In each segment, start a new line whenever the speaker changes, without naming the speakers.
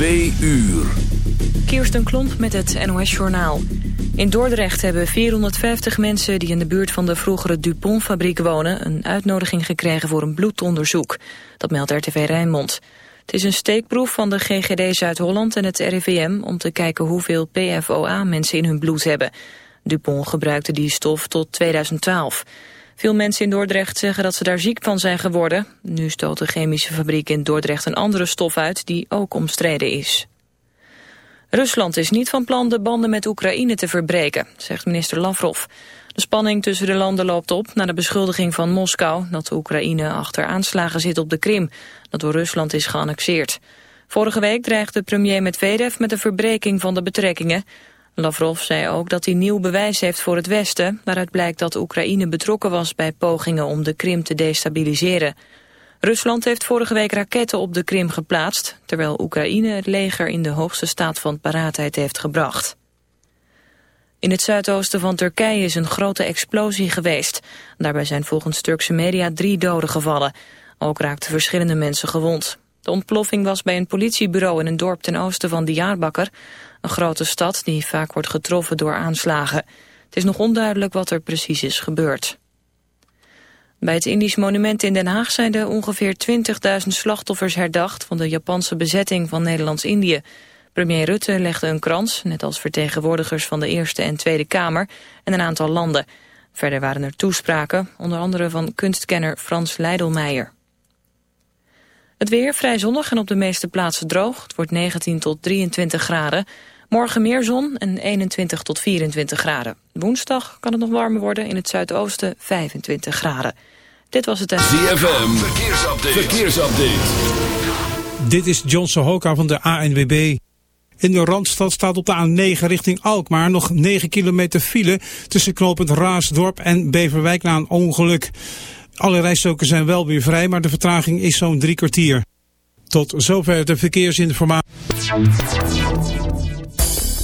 2 uur.
Kirsten Klomp met het NOS-journaal. In Dordrecht hebben 450 mensen die in de buurt van de vroegere Dupont-fabriek wonen... een uitnodiging gekregen voor een bloedonderzoek. Dat meldt RTV Rijnmond. Het is een steekproef van de GGD Zuid-Holland en het RIVM... om te kijken hoeveel PFOA mensen in hun bloed hebben. Dupont gebruikte die stof tot 2012. Veel mensen in Dordrecht zeggen dat ze daar ziek van zijn geworden. Nu stoot de chemische fabriek in Dordrecht een andere stof uit die ook omstreden is. Rusland is niet van plan de banden met Oekraïne te verbreken, zegt minister Lavrov. De spanning tussen de landen loopt op na de beschuldiging van Moskou... dat de Oekraïne achter aanslagen zit op de Krim, dat door Rusland is geannexeerd. Vorige week dreigde premier Medvedev met de verbreking van de betrekkingen. Lavrov zei ook dat hij nieuw bewijs heeft voor het Westen... waaruit blijkt dat Oekraïne betrokken was bij pogingen om de Krim te destabiliseren. Rusland heeft vorige week raketten op de Krim geplaatst... terwijl Oekraïne het leger in de hoogste staat van paraatheid heeft gebracht. In het zuidoosten van Turkije is een grote explosie geweest. Daarbij zijn volgens Turkse media drie doden gevallen. Ook raakten verschillende mensen gewond. De ontploffing was bij een politiebureau in een dorp ten oosten van Diyarbakir... een grote stad die vaak wordt getroffen door aanslagen. Het is nog onduidelijk wat er precies is gebeurd. Bij het Indisch monument in Den Haag zijn er ongeveer 20.000 slachtoffers herdacht... van de Japanse bezetting van Nederlands-Indië. Premier Rutte legde een krans, net als vertegenwoordigers van de Eerste en Tweede Kamer... en een aantal landen. Verder waren er toespraken, onder andere van kunstkenner Frans Leidelmeijer. Het weer vrij zonnig en op de meeste plaatsen droog. Het wordt 19 tot 23 graden. Morgen meer zon en 21 tot 24 graden. Woensdag kan het nog warmer worden in het zuidoosten 25 graden. Dit was het...
ZFM, verkeersupdate. verkeersupdate.
Dit is John Sohoka van de ANWB. In de Randstad staat op de A9 richting Alkmaar nog 9 kilometer file... tussen knooppunt Raasdorp en Beverwijk na een ongeluk. Alle rijstroken zijn wel weer vrij, maar de vertraging is zo'n drie kwartier. Tot zover de verkeersinformatie.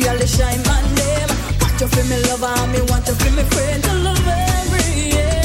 feel the shine my name. Want to feel me lover, me want to feel me friend, I love every yeah.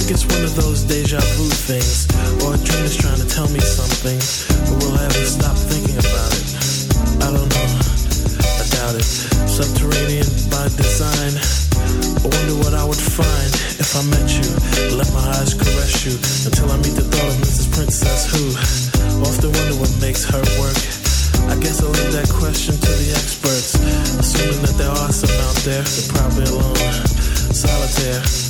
Think it's one of those deja vu things, or a dream is trying to tell me something, but will I ever stop thinking about it? I don't know. I doubt it. Subterranean by design. I wonder what I would find if I met you. Let my eyes caress you until I meet the thought of Mrs. Princess who often wonder what makes her work. I guess I'll leave that question to the experts. Assuming that there are some out there, they're probably alone, solitaire.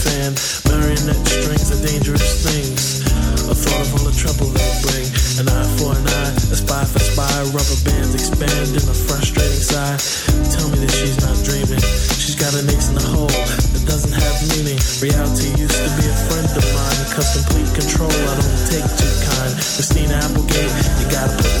fan. Marionette strings are dangerous things. A thought of all the trouble they bring. An eye for an eye, a spy for spy. Rubber bands expand in a frustrating sigh. Tell me that she's not dreaming. She's got an ace in the hole that doesn't have meaning. Reality used to be a friend of mine. Cause complete control, I don't take too kind. Christina Applegate, you gotta put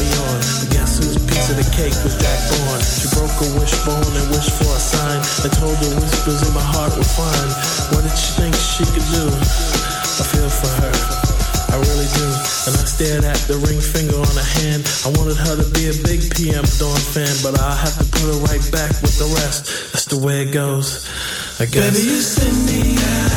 the cake was Jack Bourne? She broke a wishbone and wished for a sign. I told her whispers in my heart were fine. What did she think she could do? I feel for her. I really do. And I stared at the ring finger on her hand. I wanted her to be a big PM Dawn fan, but I'll have to put her right back with the rest. That's the way it goes. I guess. Baby, you send me Baby,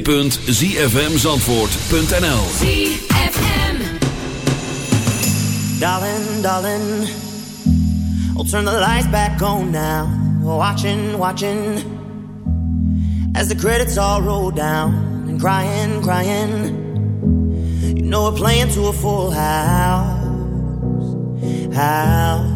www.zfmzandvoort.nl ZFM.
Darling, darling I'll turn the lights back on now. Watching, watching. As the credits all roll down And crying, crying. You know we're playing to a full house. House.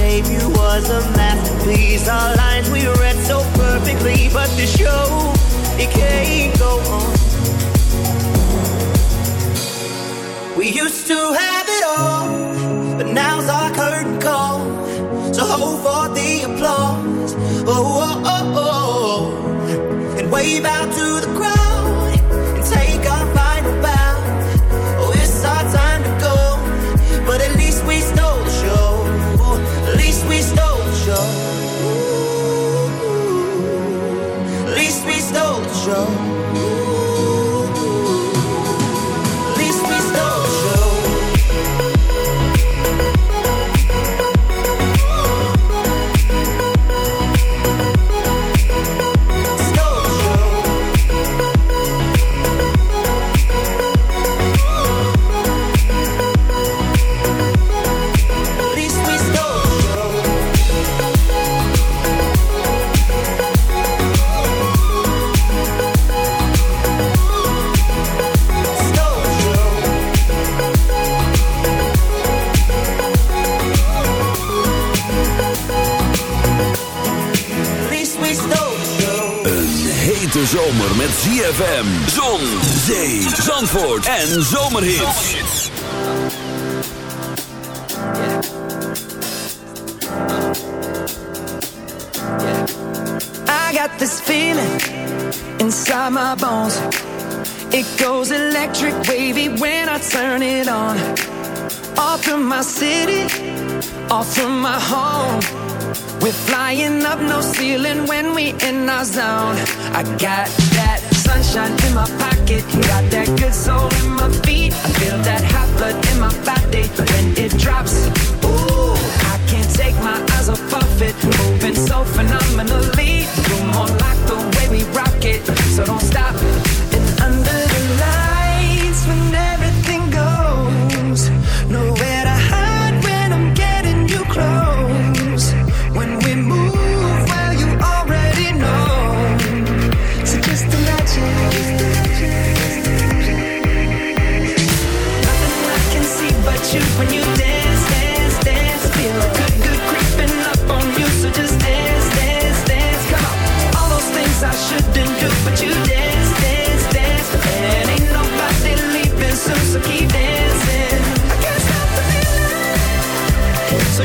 debut was a masterpiece. Our lines we read so perfectly, but the show it can't go on. We used to
zomer met ZFM, zon, zee, zandvoort en zomerhits.
I got this feeling inside my bones. It goes electric wavy when I turn it on. Off from my city, off from my home. We're flying up no ceiling when we in our zone. I got that sunshine in my pocket, got that good soul in my feet. I feel that hot blood in my body when it drops. Ooh, I can't take my eyes off of it, moving so phenomenally. You're more like the way we rock it, so don't stop.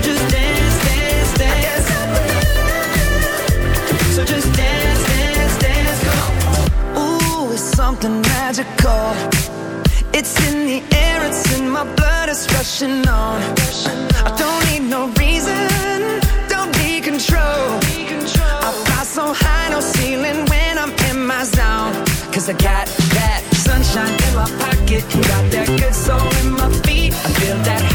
Got so just dance, dance, dance. Ooh, it's something magical. It's in the air, it's in my blood, it's rushing on. I don't need no reason, don't need control. I fly so high, no ceiling when I'm in my zone. I got that sunshine in my pocket, got that good soul in my feet. I feel that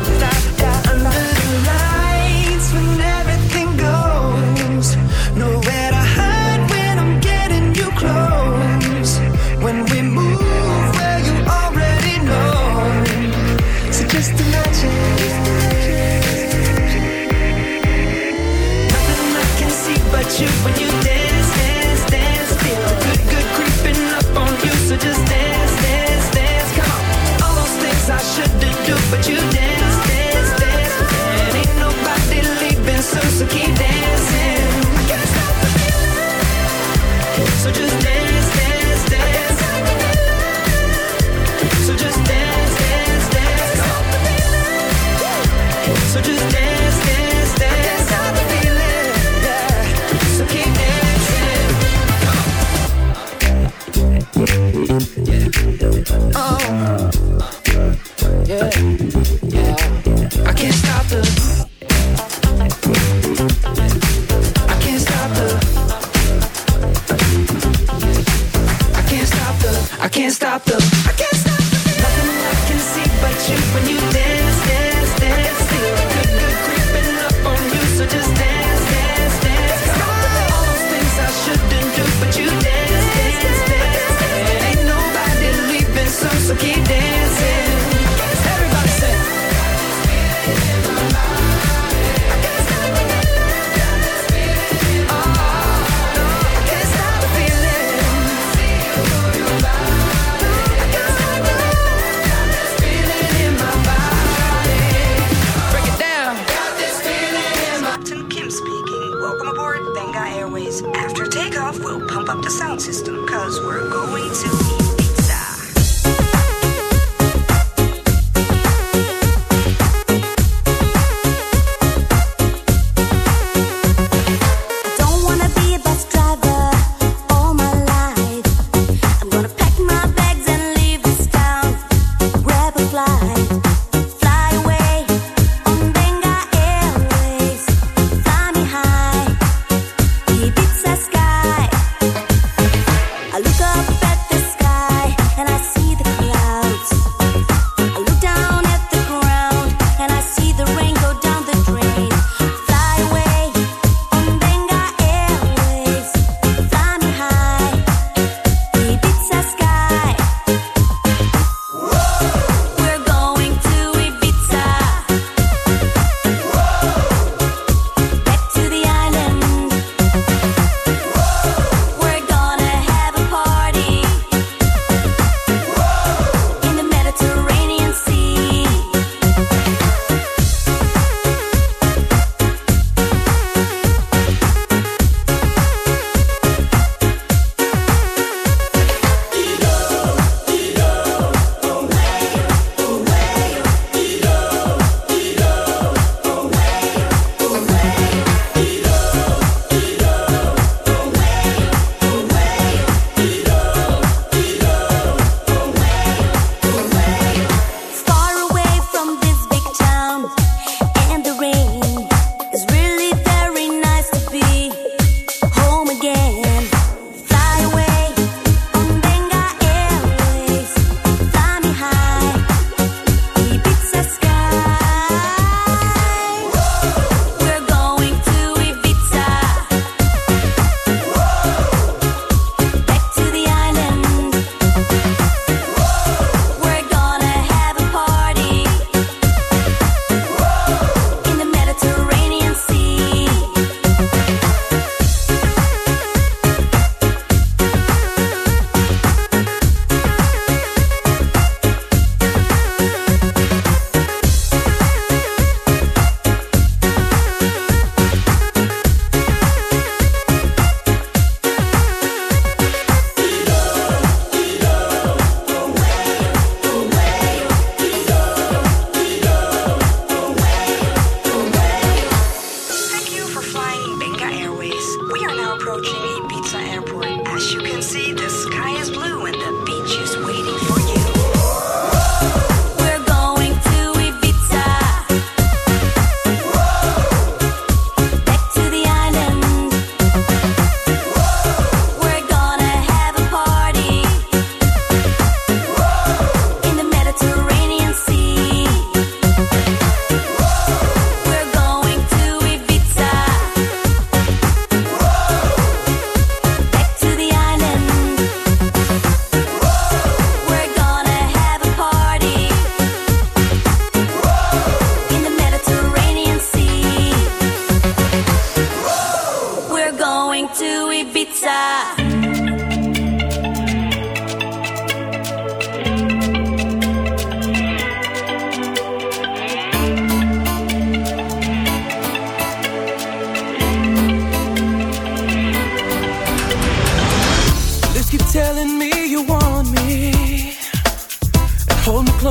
up the
sound system because we're going to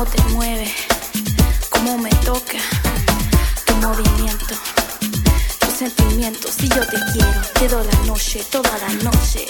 cómo te mueve, cómo me toca tu movimiento, tus sentimientos. Si yo te quiero, te doy la noche, toda la noche.